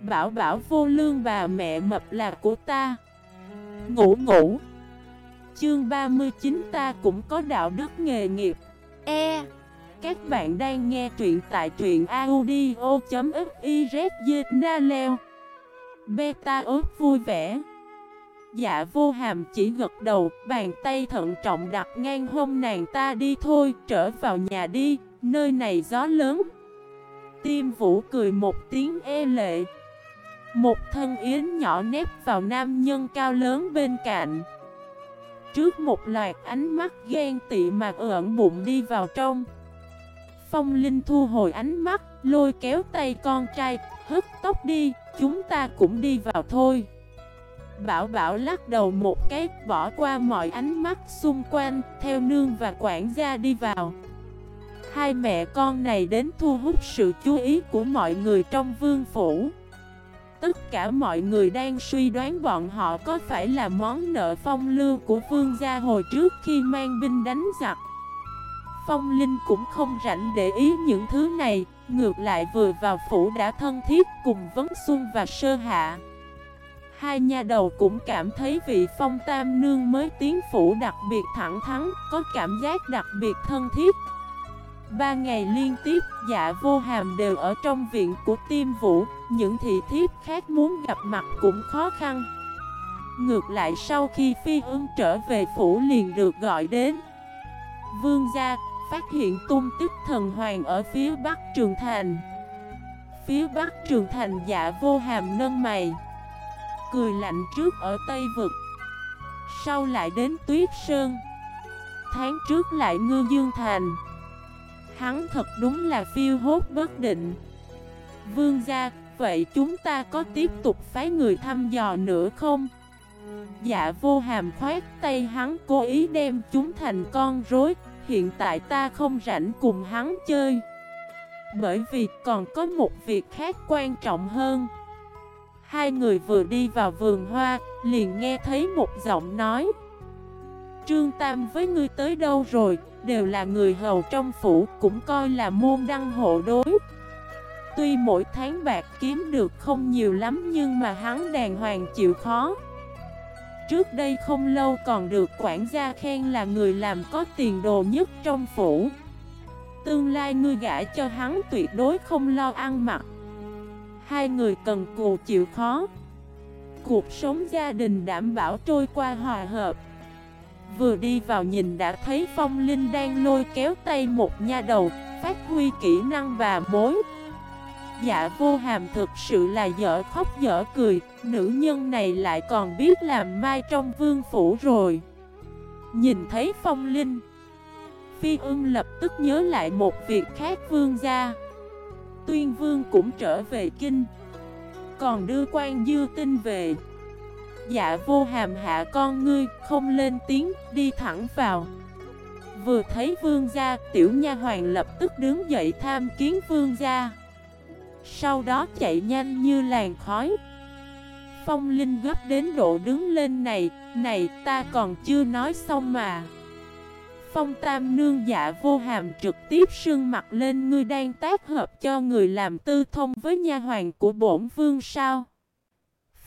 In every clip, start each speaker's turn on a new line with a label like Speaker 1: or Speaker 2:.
Speaker 1: Bảo bảo vô lương bà mẹ mập là của ta. Ngủ ngủ. Chương 39 ta cũng có đạo đức nghề nghiệp. E. Các bạn đang nghe truyện tại truyện audio.xyz leo Beta ớt vui vẻ. Dạ vô hàm chỉ gật đầu, Bàn tay thận trọng đặt ngang hông nàng ta đi thôi, Trở vào nhà đi, Nơi này gió lớn. Tim vũ cười một tiếng e lệ. Một thân yến nhỏ nếp vào nam nhân cao lớn bên cạnh. Trước một loạt ánh mắt ghen tị mà ẩn bụng đi vào trong. Phong Linh thu hồi ánh mắt, Lôi kéo tay con trai Hứt tóc đi, Chúng ta cũng đi vào thôi. Bảo Bảo lắc đầu một cái, Bỏ qua mọi ánh mắt xung quanh, Theo nương và quản gia đi vào. Hai mẹ con này đến thu hút sự chú ý của mọi người trong vương phủ. Tất cả mọi người đang suy đoán bọn họ có phải là món nợ phong lưu của vương gia hồi trước khi mang binh đánh giặc. Phong Linh cũng không rảnh để ý những thứ này, Ngược lại vừa vào phủ đã thân thiết cùng Vấn Xuân và Sơ Hạ. Hai nhà đầu cũng cảm thấy vị phong tam nương mới tiến phủ đặc biệt thẳng thắn, Có cảm giác đặc biệt thân thiết. Ba ngày liên tiếp, dạ vô hàm đều ở trong viện của tiêm vũ. Những thị thiếp khác muốn gặp mặt cũng khó khăn. Ngược lại sau khi phi ưng trở về phủ liền được gọi đến. Vương gia phát hiện tung tích thần hoàng ở phía bắc trường thành. Phía bắc trường thành dạ vô hàm nâng mày Cười lạnh trước ở Tây Vực. Sau lại đến Tuyết Sơn Tháng trước lại Ngư Dương Thành. Hắn thật đúng là phiêu hốt bất định. Vương gia, vậy chúng ta có tiếp tục phái người thăm dò nữa không? Dạ vô hàm khoát tay hắn cố ý đem chúng thành con rối Hiện tại ta không rảnh cùng hắn chơi. Bởi vì còn có một việc khác quan trọng hơn. Hai người vừa đi vào vườn hoa Liền nghe thấy một giọng nói. Trương Tam với ngươi tới đâu rồi? Đều là người hầu trong phủ, Cũng coi là môn đăng hộ đối. Tuy mỗi tháng bạc kiếm được không nhiều lắm, Nhưng mà hắn đàng hoàng chịu khó. Trước đây không lâu còn được quản gia khen là người làm có tiền đồ nhất trong phủ. Tương lai ngươi gã cho hắn tuyệt đối không lo ăn mặc. Hai người cần cù chịu khó. Cuộc sống gia đình đảm bảo trôi qua hòa hợp. Vừa đi vào nhìn đã thấy Phong Linh đang lôi kéo tay một nha đầu, Phát huy kỹ năng và mối Dạ vô hàm thực sự là dở khóc dở cười, Nữ nhân này lại còn biết làm mai trong vương phủ rồi. Nhìn thấy phong linh, Phi ưng lập tức nhớ lại một việc khác vương gia. Tuyên vương cũng trở về kinh, Còn đưa quan dư tinh về. Dạ vô hàm hạ con ngươi, Không lên tiếng, đi thẳng vào. Vừa thấy vương gia, Tiểu nha hoàng lập tức đứng dậy tham kiến vương gia. Sau đó chạy nhanh như làn khói. Phong Linh gấp đến độ đứng lên này Này ta còn chưa nói xong mà. Phong Tam Nương dạ vô hàm trực tiếp sương mặt lên, Ngươi đang tác hợp cho người làm tư thông với nha hoàng của bổn vương sao?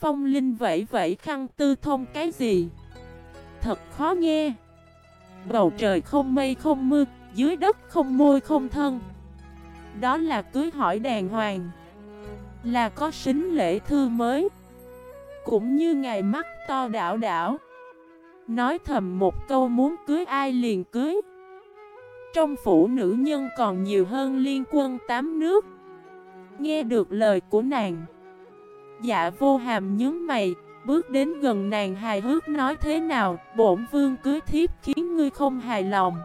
Speaker 1: Phong Linh vẫy vẫy khăn tư thông cái gì? Thật khó nghe. Bầu trời không mây không mưa, Dưới đất không môi không thân. Đó là cưới hỏi đàng hoàng. Là có sính lễ thư mới. Cũng như ngày mắt to đảo đảo. Nói thầm một câu muốn cưới ai liền cưới. Trong phủ nữ nhân còn nhiều hơn liên quân tám nước. Nghe được lời của nàng Dạ vô hàm nhớ mày Bước đến gần nàng hài hước nói thế nào Bổn vương cưới thiếp khiến ngươi không hài lòng.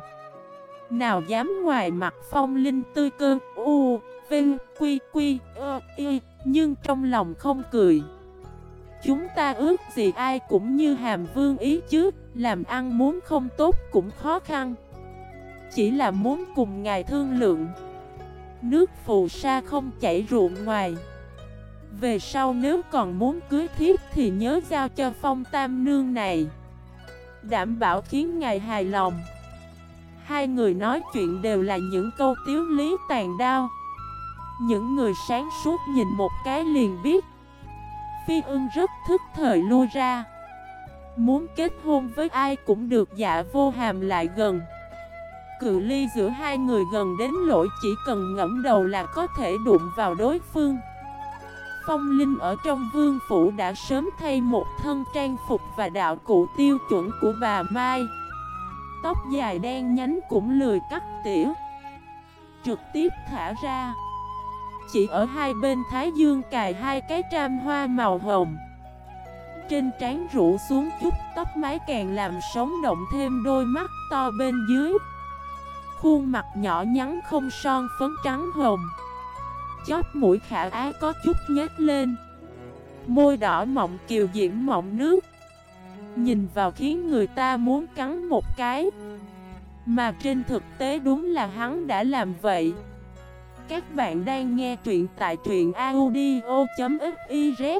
Speaker 1: Nào dám ngoài mặt phong linh tươi cơ U, Vinh, Quy, Quy, ơ, Y Nhưng trong lòng không cười. Chúng ta ước gì ai cũng như hàm vương ý chứ Làm ăn muốn không tốt cũng khó khăn. Chỉ là muốn cùng ngài thương lượng. Nước phù sa không chảy ruộng ngoài. Về sau nếu còn muốn cưới thiếp thì nhớ giao cho phong tam nương này. Đảm bảo khiến ngài hài lòng. Hai người nói chuyện đều là những câu tiếu lý tàn đao. Những người sáng suốt nhìn một cái liền biết. Phi ưng rất thức thời lui ra. Muốn kết hôn với ai cũng được dạ vô hàm lại gần. Cự ly giữa hai người gần đến lỗi chỉ cần ngẫm đầu là có thể đụng vào đối phương. Phong Linh ở trong vương phủ đã sớm thay một thân trang phục và đạo cụ tiêu chuẩn của bà Mai. Tóc dài đen nhánh cũng lười cắt tỉa, Trực tiếp thả ra. Chỉ ở hai bên thái dương cài hai cái tram hoa màu hồng. Trên trán rủ xuống chút, tóc mái càng làm sống động thêm đôi mắt to bên dưới. Khuôn mặt nhỏ nhắn không son phấn trắng hồng. Chóp mũi khả ái có chút nhếch lên. Môi đỏ mọng kiều diễm mọng nước. Nhìn vào khiến người ta muốn cắn một cái. Mà trên thực tế đúng là hắn đã làm vậy. Các bạn đang nghe truyện tại truyện audio.fif